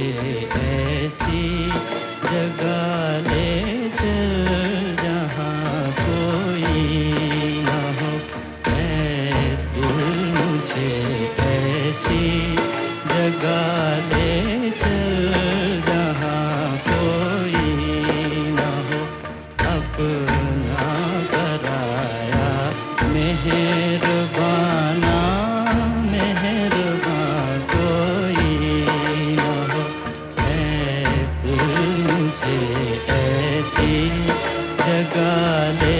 मुझे ऐसी जगा ले चल, जहाँ कोई ना हो। फूल मुझे ऐसी जगह ले चल। जगा ले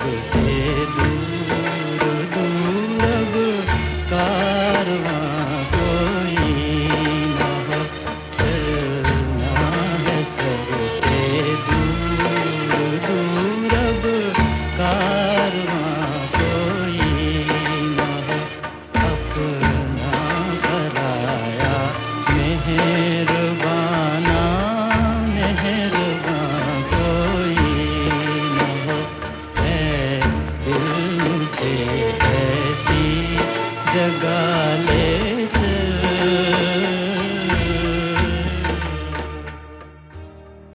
है सबसे है